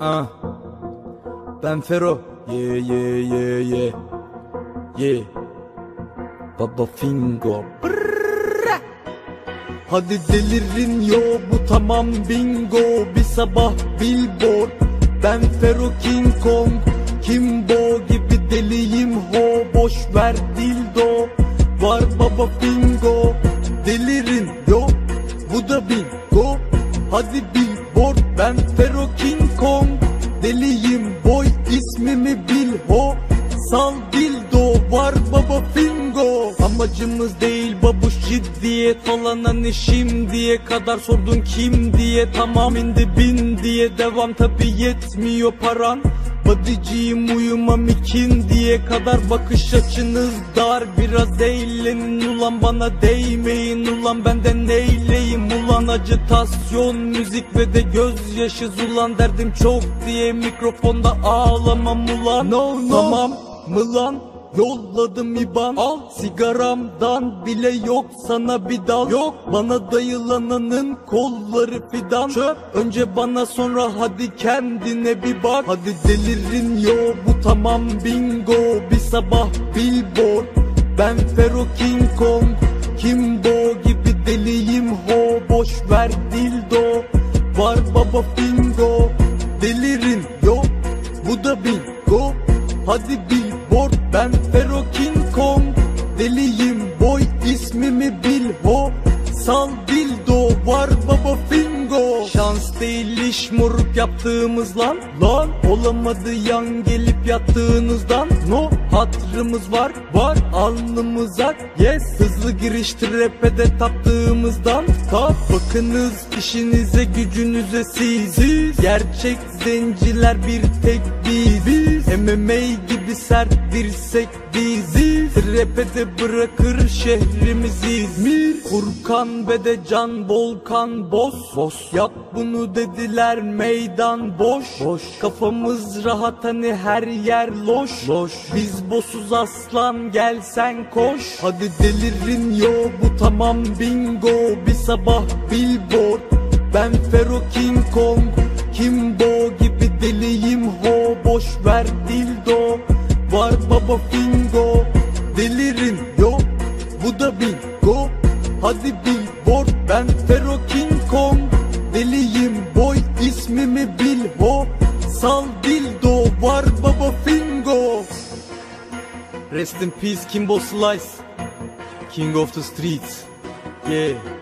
Ah. Ben Fero. Ye ye ye ye. Ye. Baba Fingo. Brrrra. Hadi delirin yo bu tamam bingo Bir sabah billboard Ben Fero King Kong Kimbo gibi deliyim ho Boş ver dildo Var baba Fingo Delirin yo Bu da bingo Hadi billboard Ben Fero King Kong. Deliyim boy ismimi bil ho. Sal dildo var baba fingo. Amacımız değil babuş ciddiyet falan hani şimdiye kadar sordun kim diye. Tamam indi bin diye devam tabi yetmiyor paran Badiciyim uyumam ikin diye kadar bakış açınız dar. Biraz eğlenin ulan bana değmeyin ulan. Benden neyleyim ulan Acıtasyon müzik ve de gözyaşı ulan derdim çok diye mikrofonda ağlamam ulan. No no. Tamam mı lan Yolladım iban. Al sigaramdan bile yok sana bir dal. Yok bana dayılananın kolları fidan. Çöp önce bana sonra hadi kendine bir bak. Hadi delirin yo bu tamam bingo. Bir sabah billboard. Ben Fero King Kong Kimbo gibi deliyim ho. Boş ver dildo Var baba fingo Delirin yo bu da bingo Hadi billboard ben Fero King Kong. Deliyim boy ismimi bil ho. Sal dildo var baba fingo. Şans değil iş moruk yaptığımız lan. Lan olamadı yan gelip yattığınızdan. No hatırımız var var alnımıza Yes hızlı giriştir rapede taptığımızdan. Tap bakınız işinize gücünüze siz. Gerçek zenciler bir tek biz Biz MMA gibi sert dirsek biziz Rapede bırakır şehrimiz İzmir. Furkan ve de Can Volkan Boss Boss Yap bunu dediler meydan boş. Boş. Kafamız rahat hani her yer loş. Loş. Biz bossuz aslan gel sen koş. Hadi delirin yo bu tamam bingo. Bir sabah billboard. Ben Fero King Kong Kimbo gibi deliyim ho Boş ver dildo. Var baba fingo Delirin yo Bu da bingo. Hadi billboard Ben Fero King Kong. Deliyim boy ismimi bil ho. Sal dildo var baba fingo. Rest in peace Kimbo Slice. King of the streets. Yeah